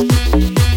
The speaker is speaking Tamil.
Thank we'll you.